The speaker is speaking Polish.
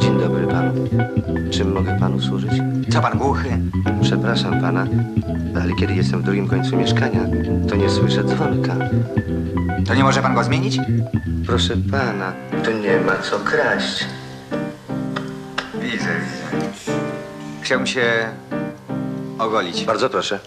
Dzień dobry panu. Czym mogę panu służyć? Co pan głuchy? Przepraszam pana, ale kiedy jestem w drugim końcu mieszkania, to nie słyszę dzwonka. To nie może pan go zmienić? Proszę pana, tu nie ma co kraść. Widzę, widzę. Chciałbym się ogolić. Bardzo proszę.